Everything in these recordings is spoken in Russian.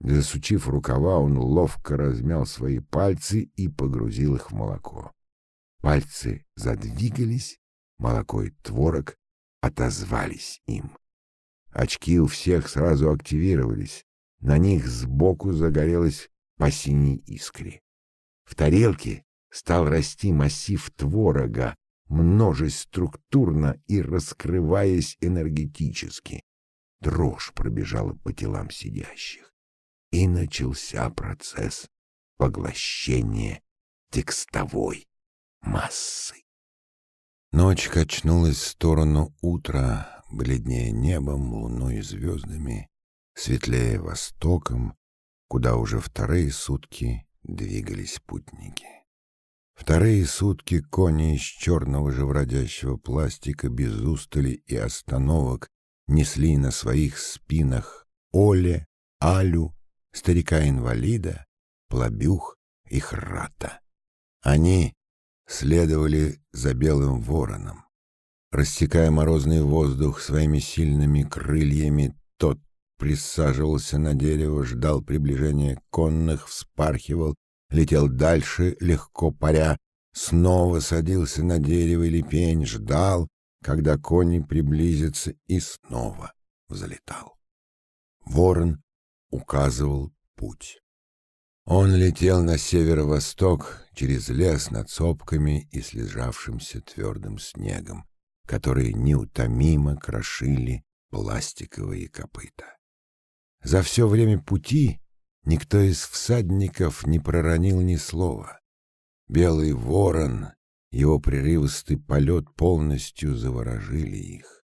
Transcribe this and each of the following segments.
Засучив рукава, он ловко размял свои пальцы и погрузил их в молоко. Пальцы задвигались, молоко и творог отозвались им. Очки у всех сразу активировались, на них сбоку загорелась по синей искре. В тарелке стал расти массив творога, множесть структурно и раскрываясь энергетически. Дрожь пробежала по телам сидящих, и начался процесс поглощения текстовой массы. Ночь качнулась в сторону утра, бледнее небом, луной и звездами, светлее востоком, куда уже вторые сутки двигались путники. Вторые сутки кони из черного же бродящего пластика без устали и остановок несли на своих спинах Оле, Алю, старика-инвалида, Плобюх и Храта. Они следовали за белым вороном. Рассекая морозный воздух своими сильными крыльями, тот присаживался на дерево, ждал приближения конных, вспархивал, летел дальше, легко паря, снова садился на дерево или пень, ждал, когда кони приблизятся, и снова взлетал. Ворон указывал путь. Он летел на северо-восток, через лес над сопками и слежавшимся твердым снегом, которые неутомимо крошили пластиковые копыта. За все время пути никто из всадников не проронил ни слова. Белый ворон, его прерывистый полет полностью заворожили их.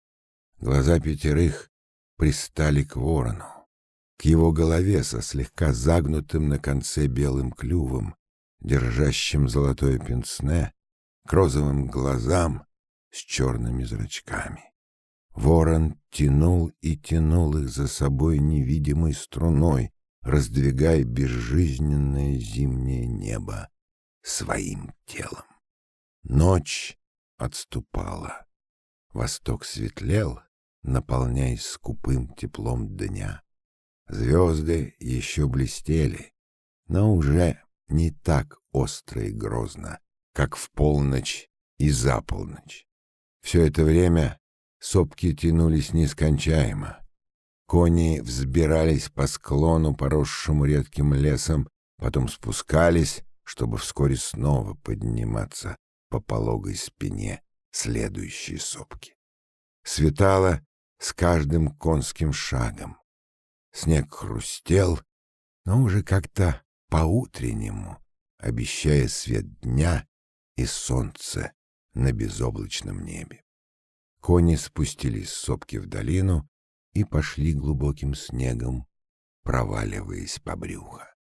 Глаза пятерых пристали к ворону, к его голове со слегка загнутым на конце белым клювом, держащим золотое пенсне, к розовым глазам с черными зрачками. Ворон тянул и тянул их за собой невидимой струной, раздвигая безжизненное зимнее небо своим телом. Ночь отступала. Восток светлел, наполняясь скупым теплом дня. Звезды еще блестели, но уже не так остро и грозно, как в полночь и за полночь. Все это время Сопки тянулись нескончаемо. Кони взбирались по склону, поросшему редким лесом, потом спускались, чтобы вскоре снова подниматься по пологой спине следующей сопки. Светало с каждым конским шагом. Снег хрустел, но уже как-то по-утреннему, обещая свет дня и солнце на безоблачном небе. Кони спустились с сопки в долину и пошли глубоким снегом, проваливаясь по брюхо.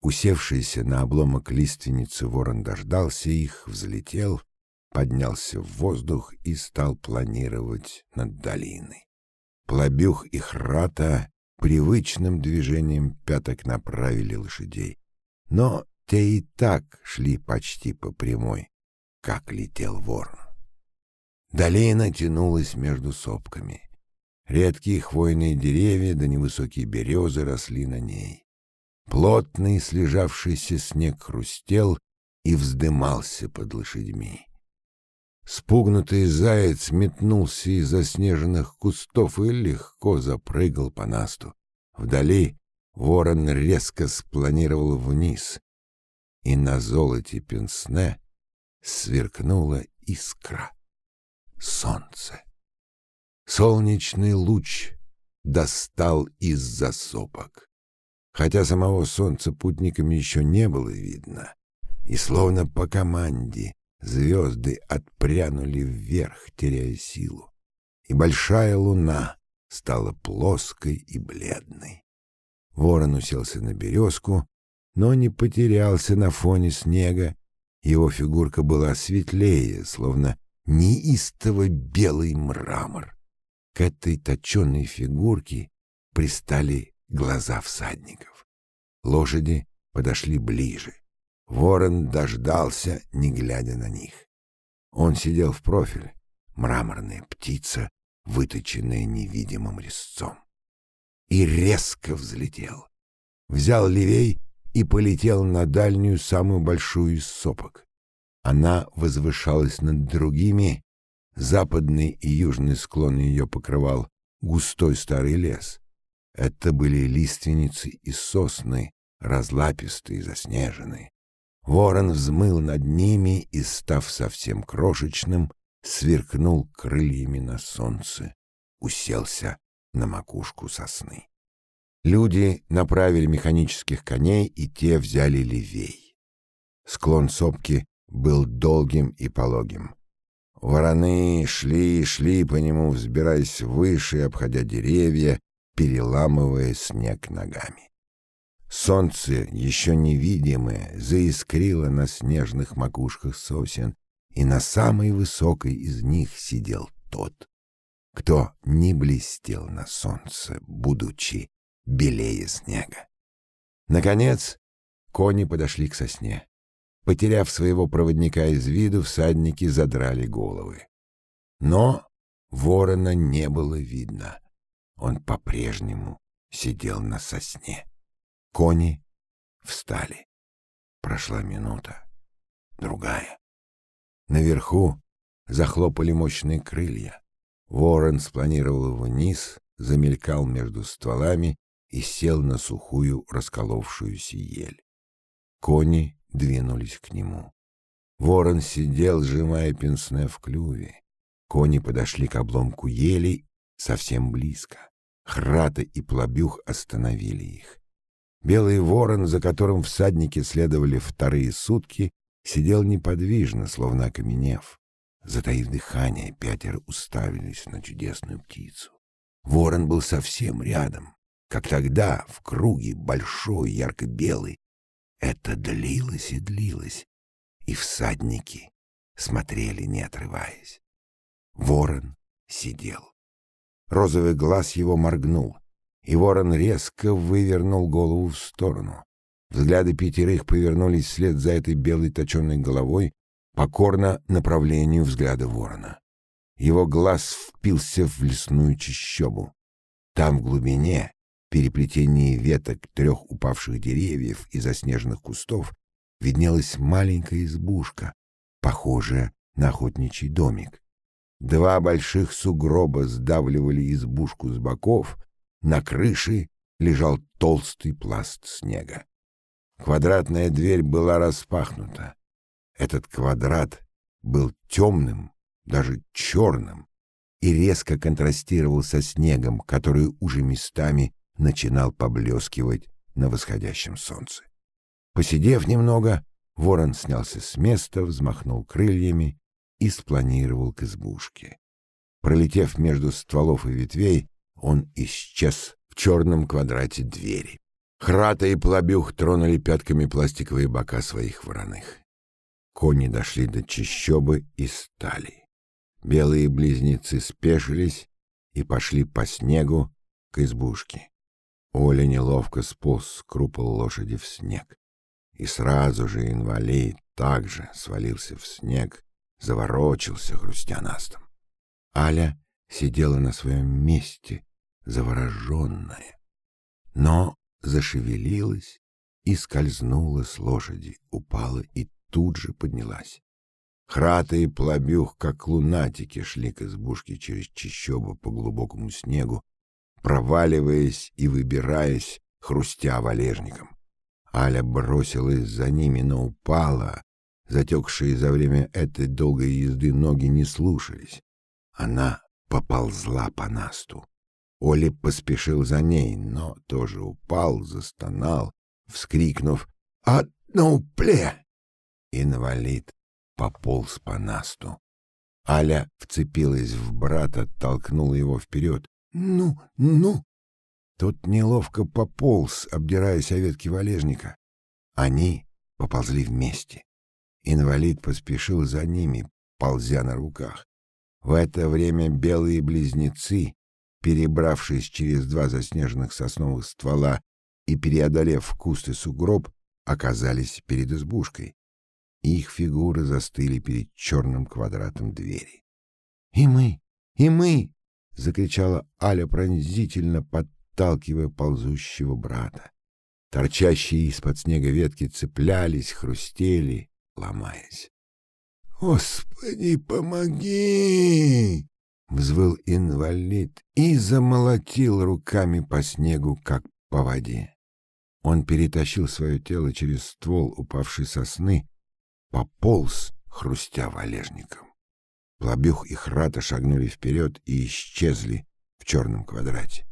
Усевшийся на обломок лиственницы ворон дождался их, взлетел, поднялся в воздух и стал планировать над долиной. Плобюх и Храта привычным движением пяток направили лошадей. Но те и так шли почти по прямой, как летел ворон. Долина тянулась между сопками. Редкие хвойные деревья да невысокие березы росли на ней. Плотный слежавшийся снег хрустел и вздымался под лошадьми. Спугнутый заяц метнулся из заснеженных кустов и легко запрыгал по насту. Вдали ворон резко спланировал вниз, и на золоте пенсне сверкнула искра солнце. Солнечный луч достал из-за сопок. Хотя самого солнца путниками еще не было видно, и словно по команде звезды отпрянули вверх, теряя силу, и большая луна стала плоской и бледной. Ворон уселся на березку, но не потерялся на фоне снега, его фигурка была светлее, словно неистово белый мрамор. К этой точенной фигурке пристали глаза всадников. Лошади подошли ближе. Ворон дождался, не глядя на них. Он сидел в профиль, мраморная птица, выточенная невидимым резцом. И резко взлетел. взял левей и полетел на дальнюю, самую большую из сопок. Она возвышалась над другими, западный и южный склон ее покрывал густой старый лес. Это были лиственницы и сосны, разлапистые, заснеженные. Ворон взмыл над ними и, став совсем крошечным, сверкнул крыльями на солнце, уселся на макушку сосны. Люди направили механических коней, и те взяли левей. Склон сопки был долгим и пологим. Вороны шли и шли по нему, взбираясь выше, обходя деревья, переламывая снег ногами. Солнце, еще невидимое, заискрило на снежных макушках сосен, и на самой высокой из них сидел тот, кто не блестел на солнце, будучи белее снега. Наконец, кони подошли к сосне. Потеряв своего проводника из виду, всадники задрали головы. Но ворона не было видно. Он по-прежнему сидел на сосне. Кони встали. Прошла минута, другая. Наверху захлопали мощные крылья. Ворон спланировал вниз, замелькал между стволами и сел на сухую расколовшуюся ель. Кони двинулись к нему. Ворон сидел, сжимая пенсне в клюве. Кони подошли к обломку ели совсем близко. Храта и Плобюх остановили их. Белый ворон, за которым всадники следовали вторые сутки, сидел неподвижно, словно окаменев. Затаив дыхание, пятеро уставились на чудесную птицу. Ворон был совсем рядом, как тогда, в круге, большой, ярко-белый, это длилось и длилось, и всадники смотрели, не отрываясь. Ворон сидел. Розовый глаз его моргнул, и ворон резко вывернул голову в сторону. Взгляды пятерых повернулись вслед за этой белой точенной головой, покорно направлению взгляда ворона. Его глаз впился в лесную чащобу. Там в глубине переплетении веток трех упавших деревьев и заснеженных кустов виднелась маленькая избушка, похожая на охотничий домик. Два больших сугроба сдавливали избушку с боков, на крыше лежал толстый пласт снега. Квадратная дверь была распахнута. Этот квадрат был темным, даже черным, и резко контрастировал со снегом, который уже местами начинал поблескивать на восходящем солнце. Посидев немного, ворон снялся с места, взмахнул крыльями и спланировал к избушке. Пролетев между стволов и ветвей, он исчез в черном квадрате двери. Храта и Плобюх тронули пятками пластиковые бока своих вороных. Кони дошли до чащобы и стали. Белые близнецы спешились и пошли по снегу к избушке. Оля неловко сполз с крупол лошади в снег. И сразу же инвалид также свалился в снег, заворочился, хрустя настом. Аля сидела на своем месте, завороженная, но зашевелилась и скользнула с лошади, упала и тут же поднялась. Храта и Плобюх, как лунатики, шли к избушке через чащобу по глубокому снегу, проваливаясь и выбираясь, хрустя валежником. Аля бросилась за ними, но упала. Затекшие за время этой долгой езды ноги не слушались. Она поползла по насту. Оли поспешил за ней, но тоже упал, застонал, вскрикнув «Одну пле!» Инвалид пополз по насту. Аля вцепилась в брата, толкнула его вперед. «Ну, ну!» Тот неловко пополз, обдираясь о ветки валежника. Они поползли вместе. Инвалид поспешил за ними, ползя на руках. В это время белые близнецы, перебравшись через два заснеженных сосновых ствола и преодолев куст и сугроб, оказались перед избушкой. Их фигуры застыли перед черным квадратом двери. «И мы! И мы!» — закричала Аля пронзительно, подталкивая ползущего брата. Торчащие из-под снега ветки цеплялись, хрустели, ломаясь. «Господи, помоги!» — взвыл инвалид и замолотил руками по снегу, как по воде. Он перетащил свое тело через ствол упавшей сосны, пополз, хрустя валежником. Плобюх и Храта шагнули вперед и исчезли в черном квадрате.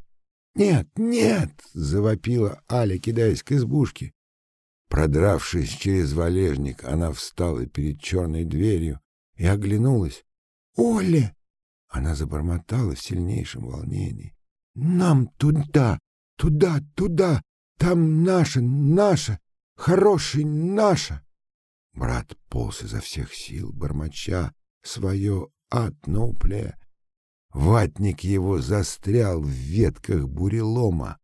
«Нет, нет!» — завопила Аля, кидаясь к избушке. Продравшись через валежник, она встала перед черной дверью и оглянулась. «Оля!» — она забормотала в сильнейшем волнении. «Нам туда, туда, туда! Там наша, наша, хороший наша!» Брат полз изо всех сил, бормоча свое «Атнупле!» Ватник его застрял в ветках бурелома.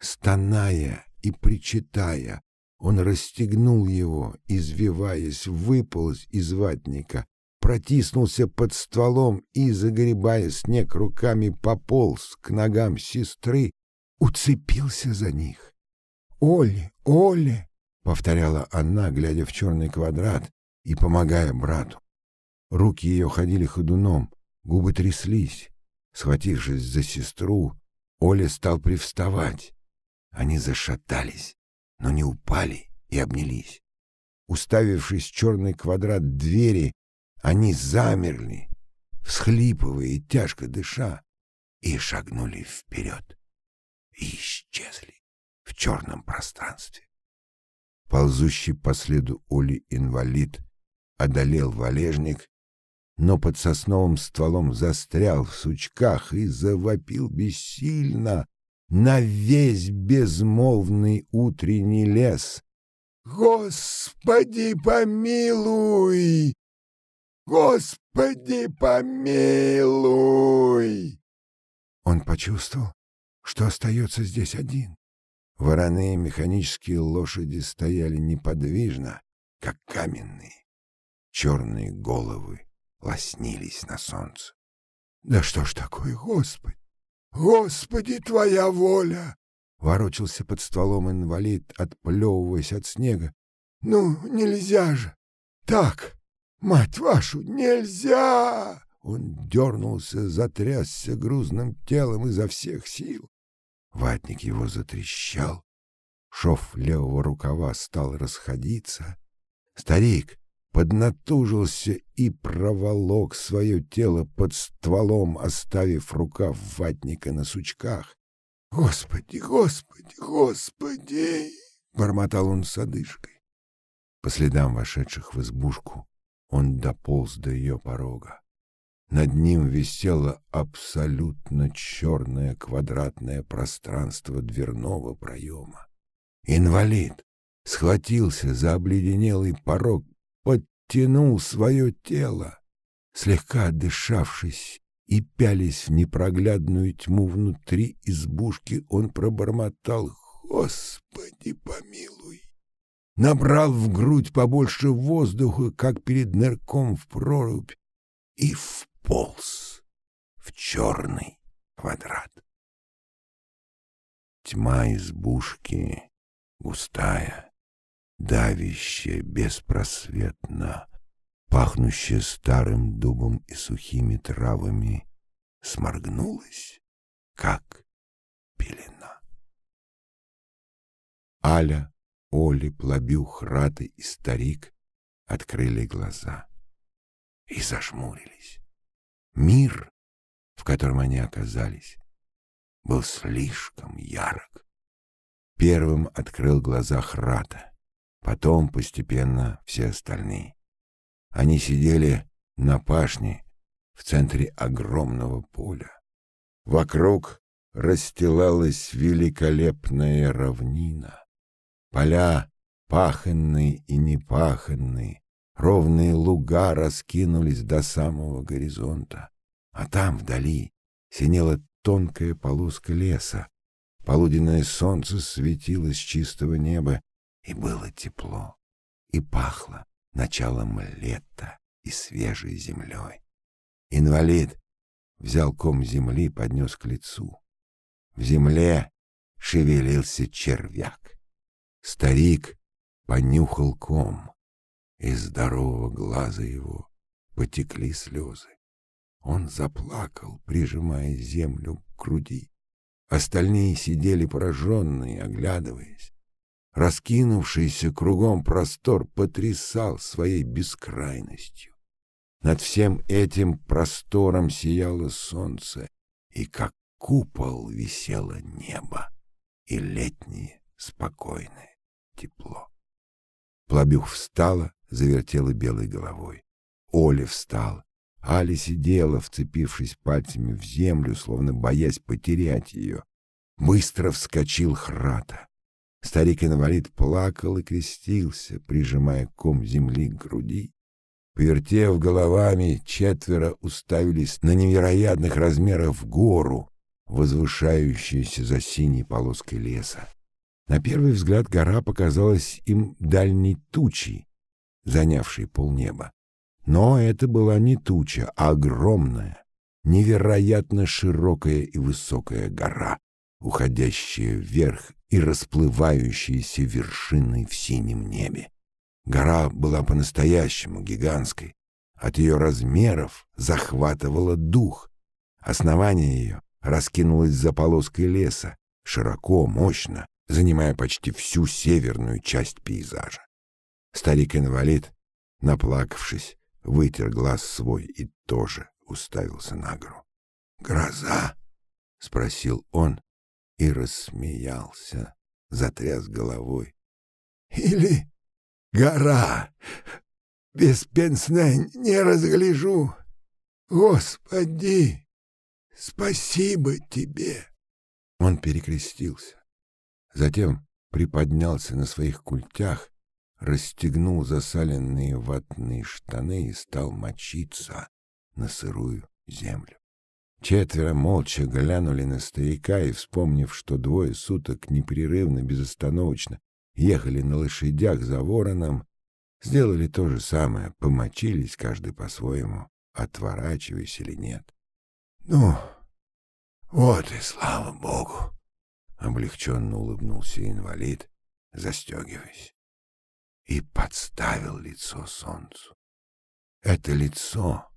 Стоная и причитая, он расстегнул его, извиваясь, выполз из ватника, протиснулся под стволом и, загребая снег руками, пополз к ногам сестры, уцепился за них. «Оле, Оле!» — повторяла она, глядя в черный квадрат и помогая брату. Руки ее ходили ходуном, Губы тряслись. Схватившись за сестру, Оля стал привставать. Они зашатались, но не упали и обнялись. Уставившись в черный квадрат двери, они замерли, всхлипывая и тяжко дыша, и шагнули вперед и исчезли в черном пространстве. Ползущий по следу Оли инвалид одолел валежник но под сосновым стволом застрял в сучках и завопил бессильно на весь безмолвный утренний лес. «Господи, помилуй! Господи, помилуй!» Он почувствовал, что остается здесь один. Вороные механические лошади стояли неподвижно, как каменные. Черные головы лоснились на солнце. «Да что ж такое, Господи! Господи, Твоя воля!» Ворочался под стволом инвалид, отплевываясь от снега. «Ну, нельзя же! Так, мать вашу, нельзя!» Он дернулся, затрясся грузным телом изо всех сил. Ватник его затрещал. Шов левого рукава стал расходиться. Старик, поднатужился и проволок свое тело под стволом, оставив рукав ватника на сучках. «Господи, Господи, Господи!» — бормотал он с одышкой. По следам вошедших в избушку он дополз до ее порога. Над ним висело абсолютно черное квадратное пространство дверного проема. Инвалид схватился за обледенелый порог подтянул свое тело, слегка отдышавшись и пялись в непроглядную тьму внутри избушки, он пробормотал «Господи, помилуй!» Набрал в грудь побольше воздуха, как перед нырком в прорубь, и вполз в черный квадрат. Тьма избушки густая, давящая, беспросветно, пахнущая старым дубом и сухими травами, сморгнулась, как пелена. Аля, Оли, Плобюх, Раты и старик открыли глаза и зажмурились. Мир, в котором они оказались, был слишком ярок. Первым открыл глаза Храта потом постепенно все остальные. Они сидели на пашне в центре огромного поля. Вокруг расстилалась великолепная равнина. Поля паханные и непаханные, ровные луга раскинулись до самого горизонта, а там вдали синела тонкая полоска леса. Полуденное солнце светило с чистого неба и было тепло, и пахло началом лета и свежей землей. Инвалид взял ком земли, поднес к лицу. В земле шевелился червяк. Старик понюхал ком. Из здорового глаза его потекли слезы. Он заплакал, прижимая землю к груди. Остальные сидели пораженные, оглядываясь. Раскинувшийся кругом простор потрясал своей бескрайностью. Над всем этим простором сияло солнце, и как купол висело небо и летнее спокойное тепло. Плобюх встала, завертела белой головой. Оля встала. Аля сидела, вцепившись пальцами в землю, словно боясь потерять ее. Быстро вскочил Храта. Старик-инвалид плакал и крестился, прижимая ком земли к груди. Повертев головами, четверо уставились на невероятных размеров гору, возвышающуюся за синей полоской леса. На первый взгляд гора показалась им дальней тучей, занявшей полнеба. Но это была не туча, а огромная, невероятно широкая и высокая гора, уходящая вверх и расплывающаяся вершиной в синем небе. Гора была по-настоящему гигантской. От ее размеров захватывало дух. Основание ее раскинулось за полоской леса, широко, мощно, занимая почти всю северную часть пейзажа. Старик-инвалид, наплакавшись, вытер глаз свой и тоже уставился на гору. «Гроза?» — спросил он и рассмеялся, затряс головой. «Или гора? Беспенсная не разгляжу. Господи, спасибо тебе!» Он перекрестился. Затем приподнялся на своих культях, расстегнул засаленные ватные штаны и стал мочиться на сырую землю. Четверо молча глянули на старика и, вспомнив, что двое суток непрерывно, безостановочно ехали на лошадях за вороном, сделали то же самое, помочились каждый по-своему, отворачиваясь или нет. — Ну, вот и слава богу! Облегченно улыбнулся инвалид, застегиваясь, и подставил лицо солнцу. Это лицо,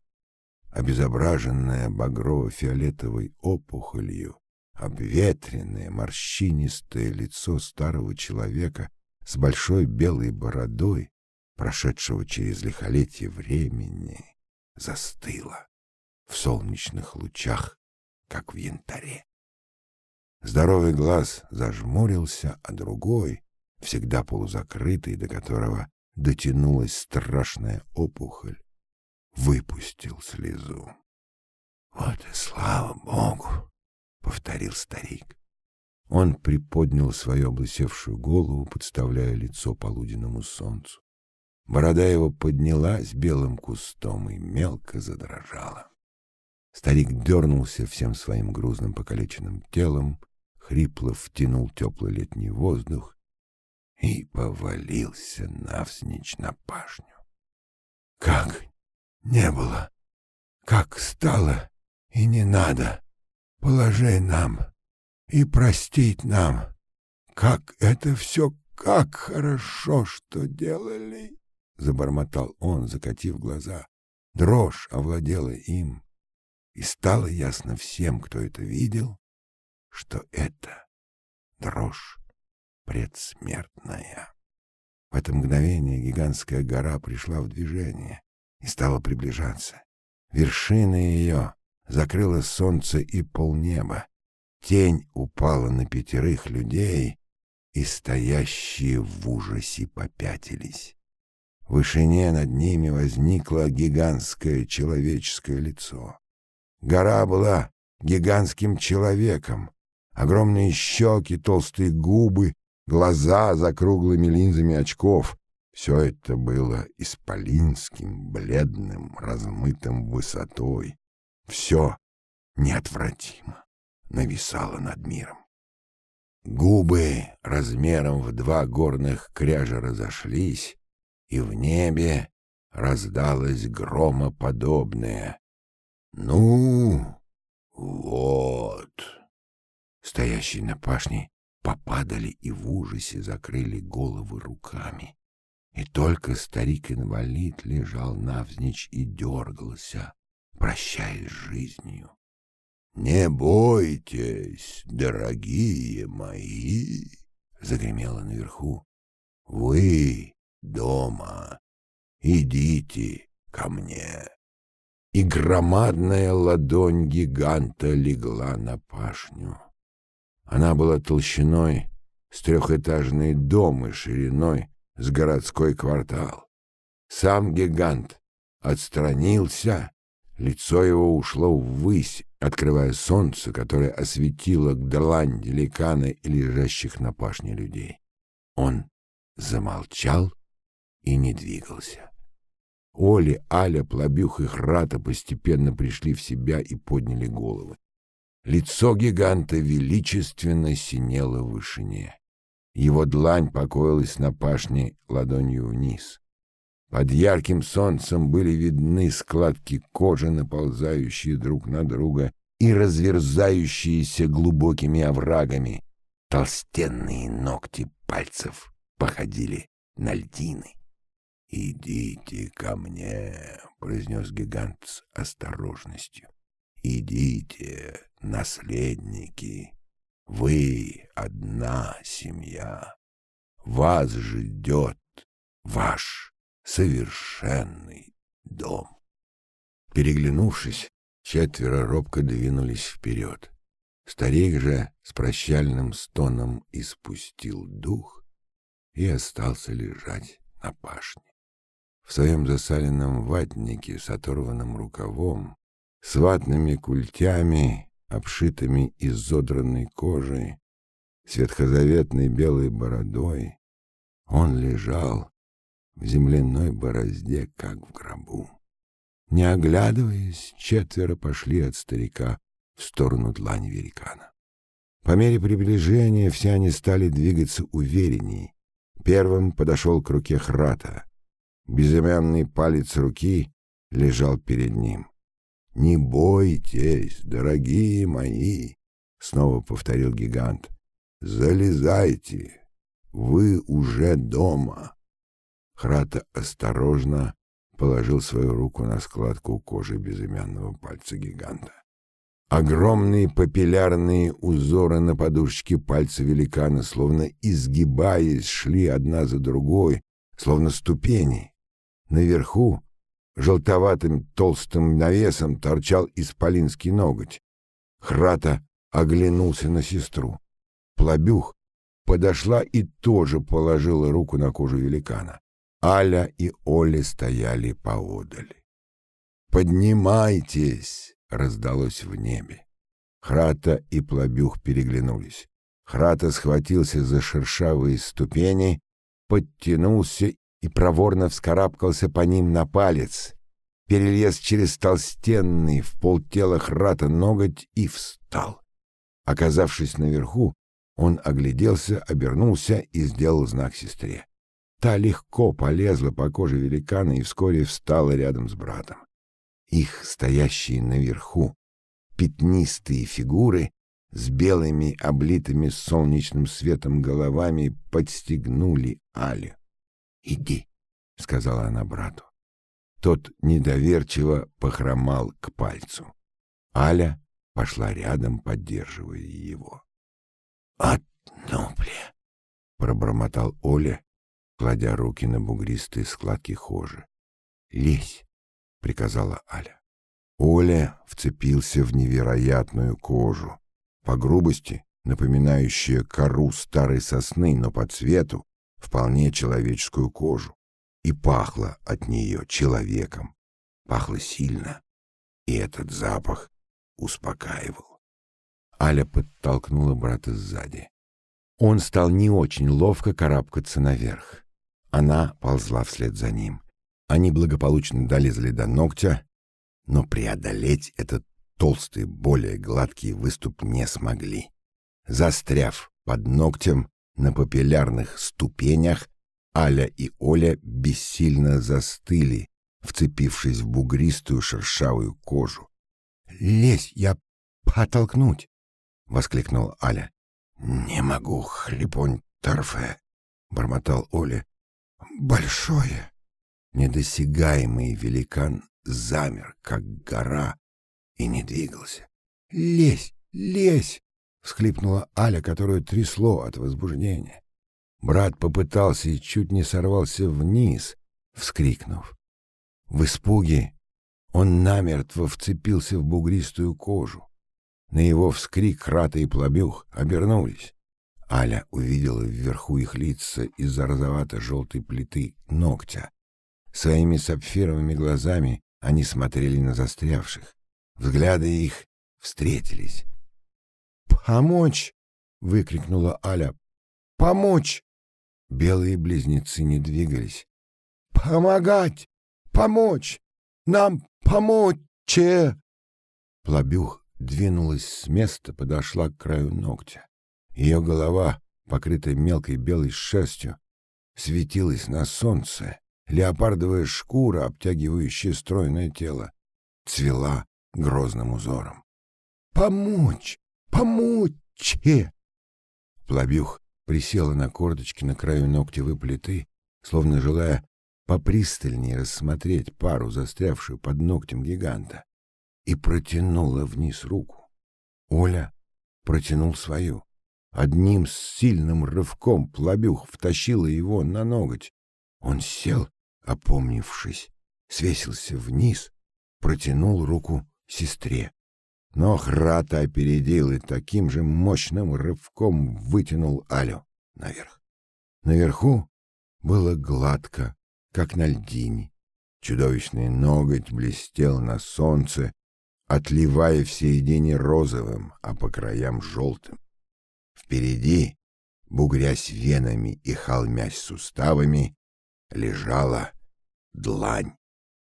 обезображенное багрово-фиолетовой опухолью, обветренное, морщинистое лицо старого человека с большой белой бородой, прошедшего через лихолетие времени, застыло в солнечных лучах, как в янтаре. Здоровый глаз зажмурился, а другой, всегда полузакрытый, до которого дотянулась страшная опухоль, выпустил слезу. — Вот и слава Богу! — повторил старик. Он приподнял свою облысевшую голову, подставляя лицо полуденному солнцу. Борода его поднялась белым кустом и мелко задрожала. Старик дернулся всем своим грузным покалеченным телом, хрипло втянул теплый летний воздух и повалился навзничь на пашню. Как не было, как стало и не надо, положи нам и простить нам, как это все, как хорошо, что делали, — забормотал он, закатив глаза. Дрожь овладела им, и стало ясно всем, кто это видел, что это дрожь предсмертная. В это мгновение гигантская гора пришла в движение и стала приближаться. Вершина ее закрыла солнце и полнеба. Тень упала на пятерых людей, и стоящие в ужасе попятились. В вышине над ними возникло гигантское человеческое лицо. Гора была гигантским человеком, Огромные щеки, толстые губы, глаза за круглыми линзами очков. Все это было исполинским, бледным, размытым высотой. Все неотвратимо нависало над миром. Губы размером в два горных кряжа разошлись, и в небе раздалось громоподобное. «Ну, вот!» Стоящий на пашне попадали и в ужасе закрыли головы руками. И только старик-инвалид лежал навзничь и дергался, прощаясь с жизнью. «Не бойтесь, дорогие мои!» — загремело наверху. «Вы дома, идите ко мне!» И громадная ладонь гиганта легла на пашню. Она была толщиной с трехэтажный дом и шириной с городской квартал. Сам гигант отстранился, лицо его ушло ввысь, открывая солнце, которое осветило длань великана и лежащих на пашне людей. Он замолчал и не двигался. Оли, Аля, Плобюх и Храта постепенно пришли в себя и подняли головы. Лицо гиганта величественно синело в вышине. Его длань покоилась на пашне ладонью вниз. Под ярким солнцем были видны складки кожи, наползающие друг на друга и разверзающиеся глубокими оврагами. Толстенные ногти пальцев походили на льдины. «Идите ко мне», — произнес гигант с осторожностью. «Идите, наследники, вы одна семья. Вас ждет ваш совершенный дом». Переглянувшись, четверо робко двинулись вперед. Старик же с прощальным стоном испустил дух и остался лежать на пашне. В своем засаленном ватнике с оторванным рукавом, с ватными культями, обшитыми изодранной кожей, с ветхозаветной белой бородой, он лежал в земляной борозде, как в гробу. Не оглядываясь, четверо пошли от старика в сторону длани великана. По мере приближения все они стали двигаться уверенней. Первым подошел к руке Храта. Безымянный палец руки лежал перед ним. «Не бойтесь, дорогие мои!» — снова повторил гигант. «Залезайте! Вы уже дома!» Храта осторожно положил свою руку на складку кожи безымянного пальца гиганта. Огромные папиллярные узоры на подушечке пальца великана, словно изгибаясь, шли одна за другой, словно ступени. Наверху желтоватым толстым навесом торчал исполинский ноготь. Храта оглянулся на сестру. Плобюх подошла и тоже положила руку на кожу великана. Аля и Оля стояли поодаль. «Поднимайтесь!» — раздалось в небе. Храта и Плобюх переглянулись. Храта схватился за шершавые ступени, подтянулся и проворно вскарабкался по ним на палец, перелез через толстенный в полтела Храта ноготь и встал. Оказавшись наверху, он огляделся, обернулся и сделал знак сестре. Та легко полезла по коже великана и вскоре встала рядом с братом. Их стоящие наверху пятнистые фигуры с белыми, облитыми солнечным светом головами подстегнули Алю. «Иди», — сказала она брату. Тот недоверчиво похромал к пальцу. Аля пошла рядом, поддерживая его. «От нопля!» — пробормотал Оля, кладя руки на бугристые складки кожи. «Лезь!» — приказала Аля. Оля вцепился в невероятную кожу. По грубости, напоминающую кору старой сосны, но по цвету вполне человеческую кожу. И пахло от нее человеком. Пахло сильно. И этот запах успокаивал. Аля подтолкнула брата сзади. Он стал не очень ловко карабкаться наверх. Она ползла вслед за ним. Они благополучно долезли до ногтя, но преодолеть этот толстый, более гладкий выступ не смогли. Застряв под ногтем на папиллярных ступенях, Аля и Оля бессильно застыли, вцепившись в бугристую шершавую кожу. «Лезь, я потолкнуть!» — воскликнула Аля. «Не могу, хлебонь торфе», — бормотал Оля. «Большое». Недосягаемый великан замер, как гора, и не двигался. «Лезь, лезь!» — всхлипнула Аля, которую трясло от возбуждения. Брат попытался и чуть не сорвался вниз, вскрикнув. В испуге он намертво вцепился в бугристую кожу. На его вскрик Рата и Плобюх обернулись. Аля увидела вверху их лица из-за розовато-желтой плиты ногтя. Своими сапфировыми глазами они смотрели на застрявших. Взгляды их встретились. «Помочь!» — выкрикнула Аля. «Помочь!» Белые близнецы не двигались. «Помогать! Помочь! Нам помочь!» Плобюх двинулась с места, подошла к краю ногтя. Ее голова, покрытая мелкой белой шерстью, светилась на солнце. Леопардовая шкура, обтягивающая стройное тело, цвела грозным узором. «Помочь! Помочь!» Плобюх присела на корточки на краю ногтевой плиты, словно желая попристальнее рассмотреть пару, застрявшую под ногтем гиганта и протянула вниз руку. Оля протянул свою. Одним сильным рывком плобюх втащила его на ноготь. Он сел, опомнившись, свесился вниз, протянул руку сестре. Но Храта опередил и таким же мощным рывком вытянул Алю наверх. Наверху было гладко, как на льдине. Чудовищный ноготь блестел на солнце, отливая в середине розовым, а по краям желтым. Впереди, бугрясь венами и холмясь суставами, лежала длань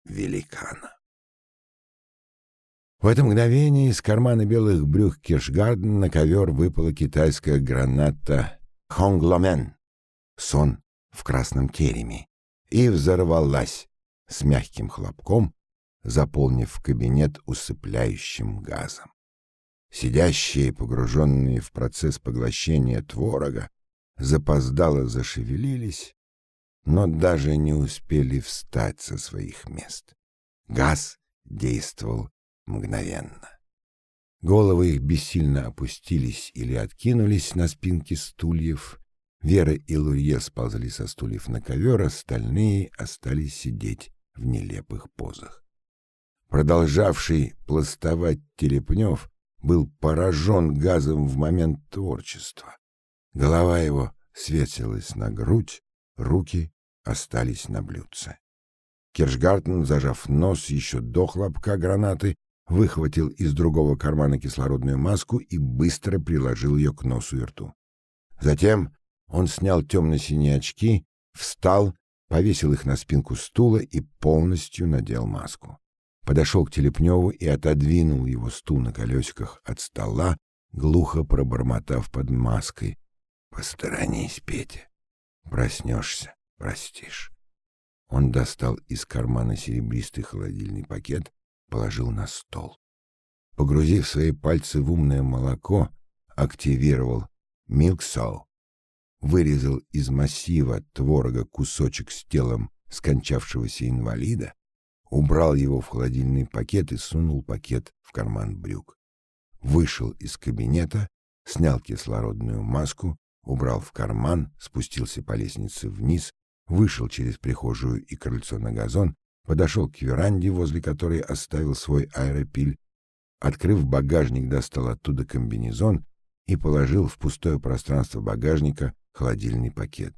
великана. В это мгновение из кармана белых брюк Киршгарден на ковер выпала китайская граната «Хонгломен» — сон в красном тереме, и взорвалась с мягким хлопком, заполнив кабинет усыпляющим газом. Сидящие, погруженные в процесс поглощения творога, запоздало зашевелились, но даже не успели встать со своих мест. Газ действовал мгновенно. Головы их бессильно опустились или откинулись на спинки стульев. Вера и Лурье сползли со стульев на ковер, остальные остались сидеть в нелепых позах. Продолжавший пластовать Телепнев был поражен газом в момент творчества. Голова его светилась на грудь, руки остались на блюдце. Киршгартен, зажав нос еще до хлопка гранаты, выхватил из другого кармана кислородную маску и быстро приложил ее к носу и рту. Затем он снял темно-синие очки, встал, повесил их на спинку стула и полностью надел маску подошел к Телепневу и отодвинул его стул на колесиках от стола, глухо пробормотав под маской. «Посторонись, Петя. Проснешься, простишь». Он достал из кармана серебристый холодильный пакет, положил на стол. Погрузив свои пальцы в умное молоко, активировал «Милксол», вырезал из массива творога кусочек с телом скончавшегося инвалида, убрал его в холодильный пакет и сунул пакет в карман брюк. Вышел из кабинета, снял кислородную маску, убрал в карман, спустился по лестнице вниз, вышел через прихожую и крыльцо на газон, подошел к веранде, возле которой оставил свой аэропиль, открыв багажник, достал оттуда комбинезон и положил в пустое пространство багажника холодильный пакет.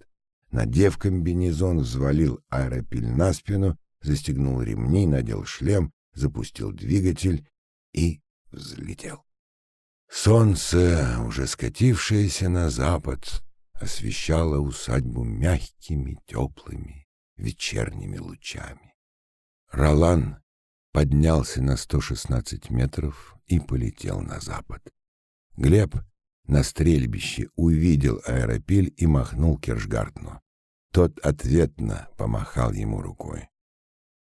Надев комбинезон, взвалил аэропиль на спину застегнул ремни, надел шлем, запустил двигатель и взлетел. Солнце, уже скатившееся на запад, освещало усадьбу мягкими, теплыми вечерними лучами. Ролан поднялся на 116 метров и полетел на запад. Глеб на стрельбище увидел аэропиль и махнул Киршгартну. Тот ответно помахал ему рукой.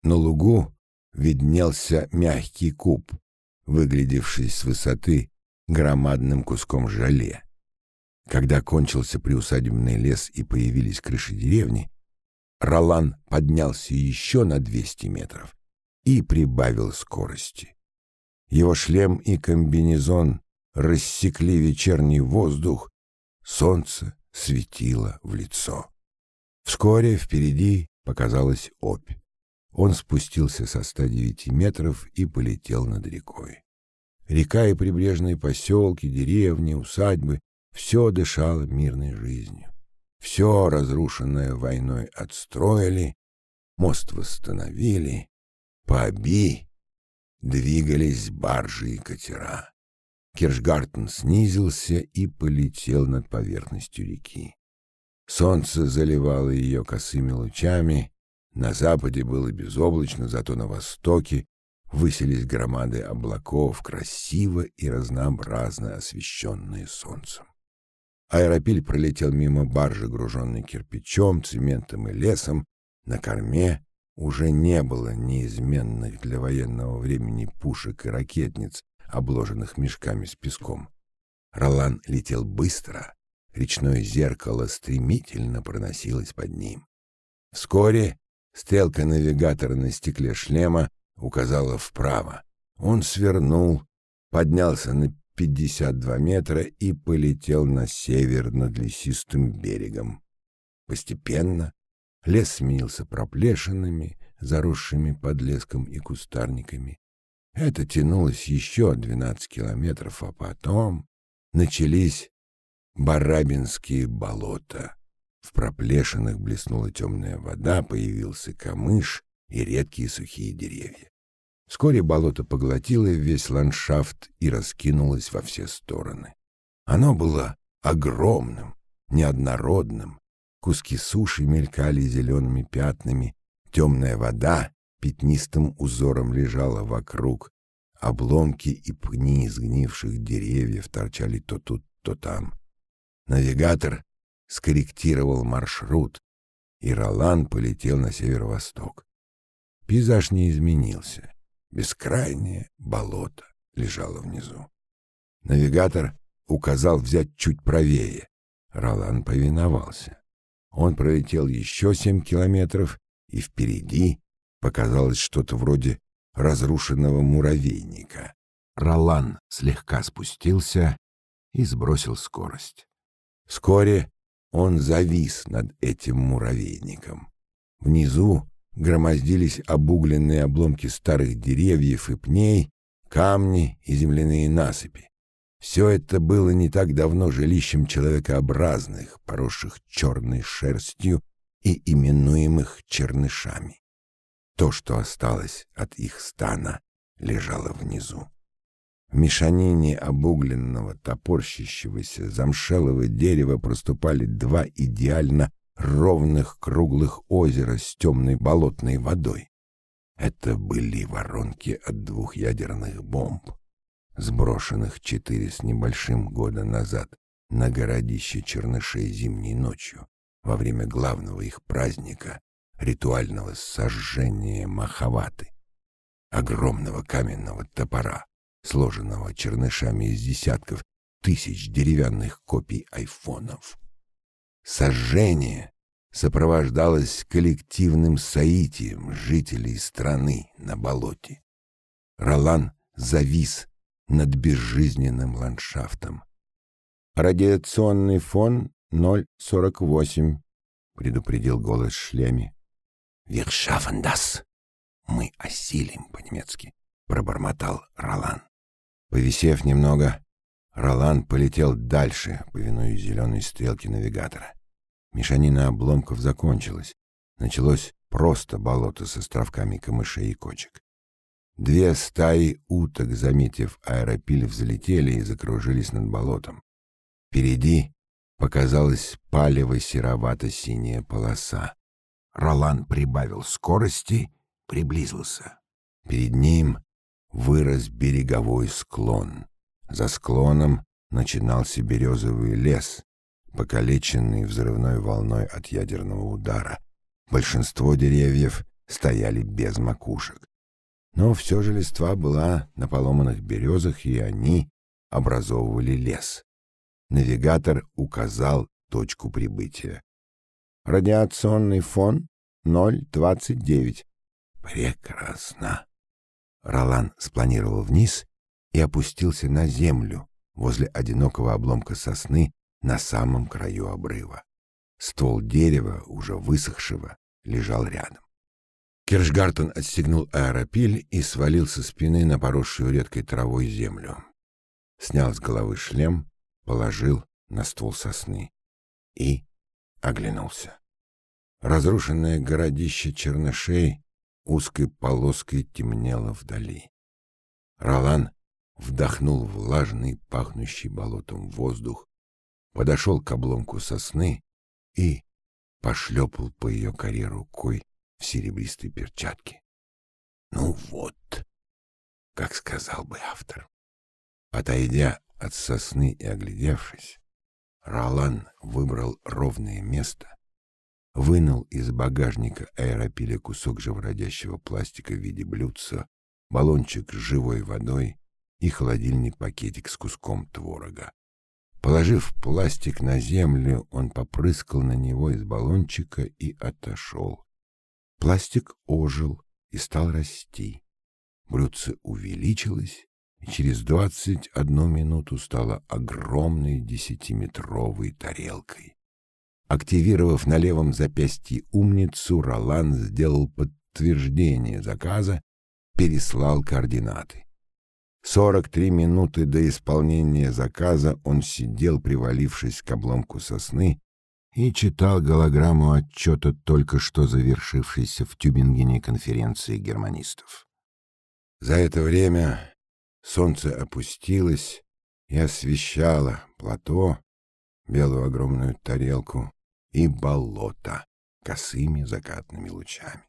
На лугу виднелся мягкий куб, выглядевший с высоты громадным куском желе. Когда кончился приусадебный лес и появились крыши деревни, Ролан поднялся еще на 200 метров и прибавил скорости. Его шлем и комбинезон рассекли вечерний воздух, солнце светило в лицо. Вскоре впереди показалась опь. Он спустился со 109 метров и полетел над рекой. Река и прибрежные поселки, деревни, усадьбы — все дышало мирной жизнью. Все разрушенное войной отстроили, мост восстановили, по Оби двигались баржи и катера. Киршгартен снизился и полетел над поверхностью реки. Солнце заливало ее косыми лучами, на западе было безоблачно, зато на востоке высились громады облаков, красиво и разнообразно освещенные солнцем. Аэропиль пролетел мимо баржи, груженной кирпичом, цементом и лесом. На корме уже не было неизменных для военного времени пушек и ракетниц, обложенных мешками с песком. Ролан летел быстро, речное зеркало стремительно проносилось под ним. Вскоре стрелка навигатора на стекле шлема указала вправо. Он свернул, поднялся на 52 метра и полетел на север над лесистым берегом. Постепенно лес сменился проплешинами, заросшими подлеском и кустарниками. Это тянулось еще 12 километров, а потом начались Барабинские болота. В проплешинах блеснула темная вода, появился камыш и редкие сухие деревья. Вскоре болото поглотило весь ландшафт и раскинулось во все стороны. Оно было огромным, неоднородным. Куски суши мелькали зелеными пятнами, темная вода пятнистым узором лежала вокруг. Обломки и пни сгнивших деревьев торчали то тут, то там. Навигатор скорректировал маршрут, и Ролан полетел на северо-восток. Пейзаж не изменился. Бескрайнее болото лежало внизу. Навигатор указал взять чуть правее. Ролан повиновался. Он пролетел еще семь километров, и впереди показалось что-то вроде разрушенного муравейника. Ролан слегка спустился и сбросил скорость. Вскоре он завис над этим муравейником. Внизу громоздились обугленные обломки старых деревьев и пней, камни и земляные насыпи. Все это было не так давно жилищем человекообразных, поросших черной шерстью и именуемых чернышами. То, что осталось от их стана, лежало внизу. В мешанине обугленного, топорщащегося замшелого дерева проступали два идеально ровных круглых озера с темной болотной водой. Это были воронки от двух ядерных бомб, сброшенных четыре с небольшим года назад на городище Чернышей зимней ночью во время главного их праздника, ритуального сожжения Махаваты, огромного каменного топора, сложенного чернышами из десятков тысяч деревянных копий айфонов. Сожжение сопровождалось коллективным соитием жителей страны на болоте. Ролан завис над безжизненным ландшафтом. «Радиационный фон 0,48», — предупредил голос шлеме. «Wir schaffen das!» «Мы осилим» по-немецки, — пробормотал Ролан. Повисев немного, Ролан полетел дальше, повинуясь зеленой стрелке навигатора. Мешанина обломков закончилась. Началось просто болото с островками камышей и кочек. Две стаи уток, заметив аэропиль, взлетели и закружились над болотом. Впереди показалась палево-серовато-синяя полоса. Ролан прибавил скорости, приблизился. Перед ним вырос береговой склон. За склоном начинался березовый лес, покалеченный взрывной волной от ядерного удара. Большинство деревьев стояли без макушек. Но все же листва была на поломанных березах, и они образовывали лес. навигатор указал точку прибытия. Радиационный фон 0,29. Прекрасно. Ролан спланировал вниз и опустился на землю возле одинокого обломка сосны на самом краю обрыва. Ствол дерева, уже высохшего, лежал рядом. Киршгартен отстегнул аэропиль и свалил со спины на поросшую редкой травой землю. Снял с головы шлем, положил на ствол сосны и оглянулся. Разрушенное городище чернышей узкой полоской темнело вдали. Ролан вдохнул влажный, пахнущий болотом воздух, подошел к обломку сосны и пошлепал по ее коре рукой в серебристой перчатке. Ну вот, как сказал бы автор. Отойдя от сосны и оглядевшись, Ролан выбрал ровное место, вынул из багажника аэропиля кусок живородящего пластика в виде блюдца, баллончик с живой водой и холодильник-пакетик с куском творога. Положив пластик на землю, он попрыскал на него из баллончика и отошел. Пластик ожил и стал расти. Блюдце увеличилось, и через двадцать одну минуту стало огромной десятиметровой тарелкой. Активировав на левом запястье умницу, Ролан сделал подтверждение заказа, переслал координаты. Сорок три минуты до исполнения заказа он сидел, привалившись к обломку сосны, и читал голограмму отчета только что завершившейся в Тюбингене конференции германистов. За это время солнце опустилось и освещало плато, белую огромную тарелку и болото косыми закатными лучами.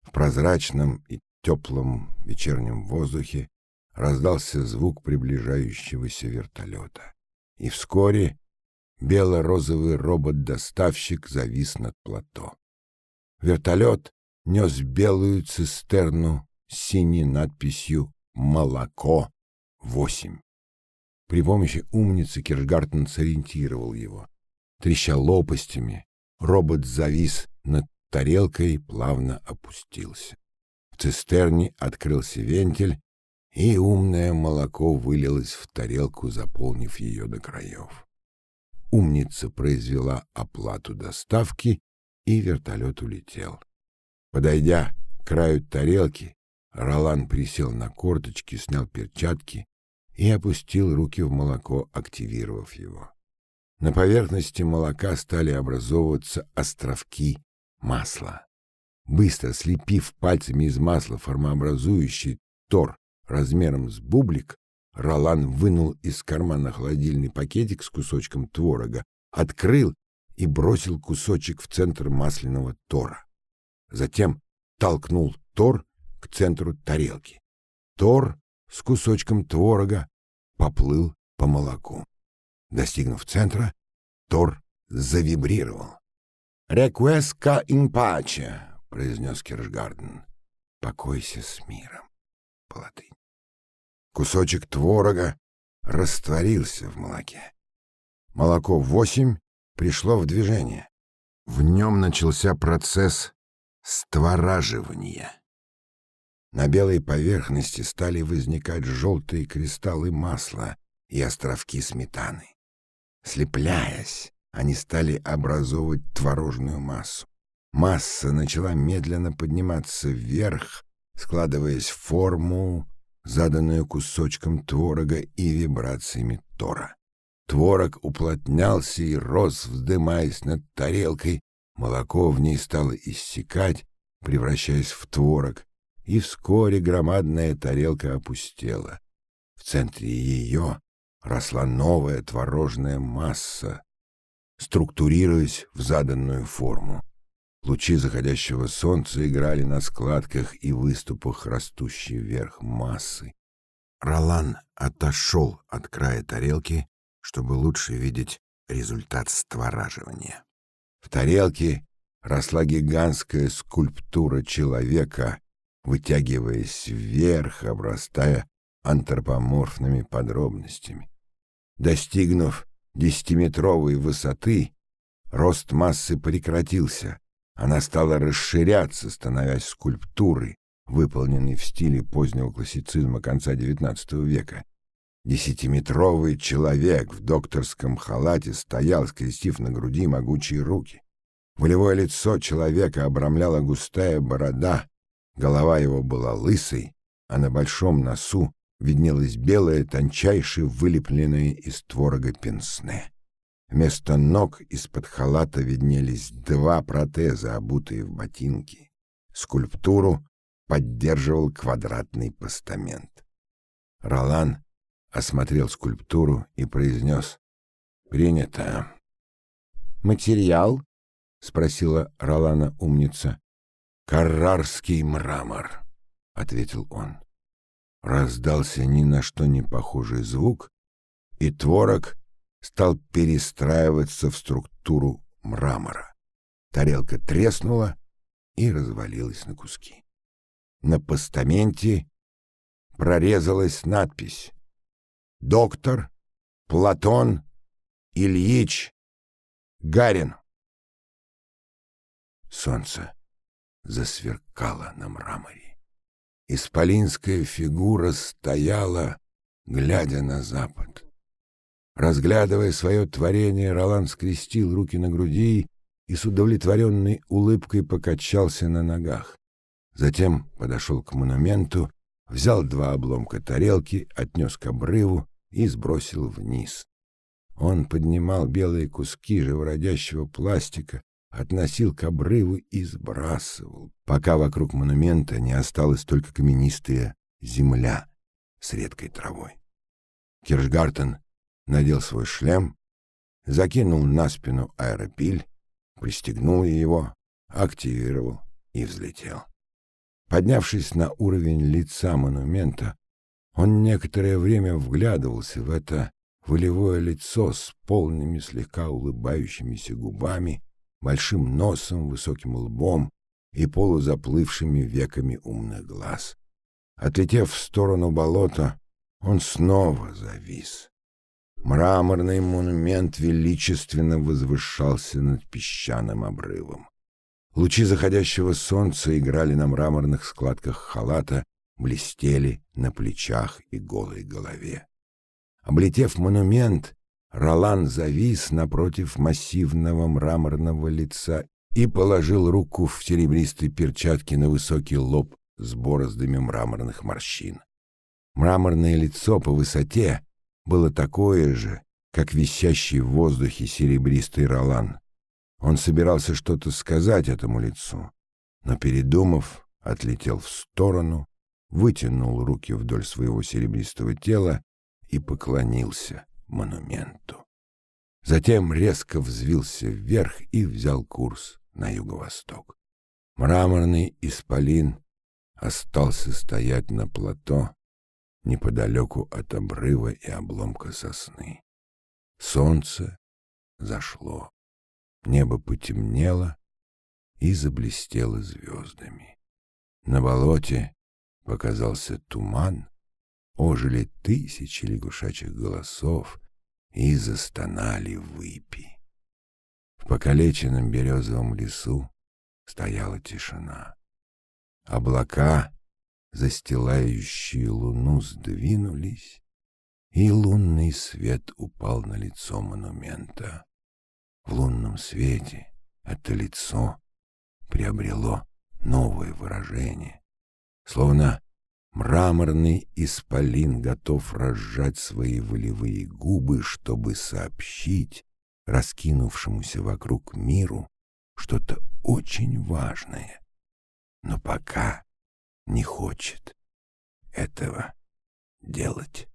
В прозрачном и теплом вечернем воздухе раздался звук приближающегося вертолета. И вскоре бело-розовый робот-доставщик завис над плато. Вертолет нес белую цистерну с синей надписью «Молоко-8». При помощи умницы Киршгартен сориентировал его. Треща лопастями, робот завис над тарелкой и плавно опустился. В цистерне открылся вентиль, и умное молоко вылилось в тарелку, заполнив ее до краев. Умница произвела оплату доставки, и вертолет улетел. Подойдя к краю тарелки, Ролан присел на корточки, снял перчатки и опустил руки в молоко, активировав его. На поверхности молока стали образовываться островки масла. Быстро слепив пальцами из масла формообразующий тор размером с бублик, Ролан вынул из кармана холодильный пакетик с кусочком творога, открыл и бросил кусочек в центр масляного тора. Затем толкнул тор к центру тарелки. Тор с кусочком творога поплыл по молоку. Достигнув центра, Тор завибрировал. «Реквеска импаче», — произнес Киршгарден. «Покойся с миром», — по латынь. Кусочек творога растворился в молоке. Молоко восемь пришло в движение. В нем начался процесс створаживания. На белой поверхности стали возникать желтые кристаллы масла и островки сметаны. Слепляясь, они стали образовывать творожную массу. Масса начала медленно подниматься вверх, складываясь в форму, заданную кусочком творога и вибрациями тора. Творог уплотнялся и рос, вздымаясь над тарелкой. Молоко в ней стало иссякать, превращаясь в творог, и вскоре громадная тарелка опустела. В центре ее росла новая творожная масса, структурируясь в заданную форму. Лучи заходящего солнца играли на складках и выступах растущей вверх массы. Ролан отошел от края тарелки, чтобы лучше видеть результат створаживания. В тарелке росла гигантская скульптура человека, вытягиваясь вверх, обрастая антропоморфными подробностями. Достигнув десятиметровой высоты, рост массы прекратился. Она стала расширяться, становясь скульптурой, выполненной в стиле позднего классицизма конца XIX века. Десятиметровый человек в докторском халате стоял, скрестив на груди могучие руки. Волевое лицо человека обрамляла густая борода, голова его была лысой, а на большом носу виднелось белое, тончайше вылепленное из творога пенсне. Вместо ног из-под халата виднелись два протеза, обутые в ботинки. Скульптуру поддерживал квадратный постамент. Ролан осмотрел скульптуру и произнес «Принято». «Материал?» — спросила Ролана умница. «Каррарский мрамор», — ответил он. Раздался ни на что не похожий звук, и творог стал перестраиваться в структуру мрамора. Тарелка треснула и развалилась на куски. На постаменте прорезалась надпись «Доктор Платон Ильич Гарин». Солнце засверкало на мраморе. Исполинская фигура стояла, глядя на запад. Разглядывая свое творение, Ролан скрестил руки на груди и с удовлетворенной улыбкой покачался на ногах. Затем подошел к монументу, взял два обломка тарелки, отнес к обрыву и сбросил вниз. Он поднимал белые куски живородящего пластика, относил к обрыву и сбрасывал, пока вокруг монумента не осталась только каменистая земля с редкой травой. Киршгартен надел свой шлем, закинул на спину аэропиль, пристегнул его, активировал и взлетел. Поднявшись на уровень лица монумента, он некоторое время вглядывался в это волевое лицо с полными слегка улыбающимися губами, большим носом, высоким лбом и полузаплывшими веками умных глаз. Отлетев в сторону болота, он снова завис. Мраморный монумент величественно возвышался над песчаным обрывом. Лучи заходящего солнца играли на мраморных складках халата, блестели на плечах и голой голове. Облетев монумент, Ролан завис напротив массивного мраморного лица и положил руку в серебристой перчатке на высокий лоб с бороздами мраморных морщин. Мраморное лицо по высоте было такое же, как висящий в воздухе серебристый Ролан. Он собирался что-то сказать этому лицу, но, передумав, отлетел в сторону, вытянул руки вдоль своего серебристого тела и поклонился монументу. Затем резко взвился вверх и взял курс на юго-восток. Мраморный исполин остался стоять на плато, неподалеку от обрыва и обломка сосны. Солнце зашло, небо потемнело и заблестело звездами. На болоте показался туман, ожили тысячи лягушачьих голосов и застонали выпи. В покалеченном березовом лесу стояла тишина. Облака застилающие луну, сдвинулись, и лунный свет упал на лицо монумента. В лунном свете это лицо приобрело новое выражение, словно мраморный исполин готов разжать свои волевые губы, чтобы сообщить раскинувшемуся вокруг миру что-то очень важное. Но пока не хочет этого делать.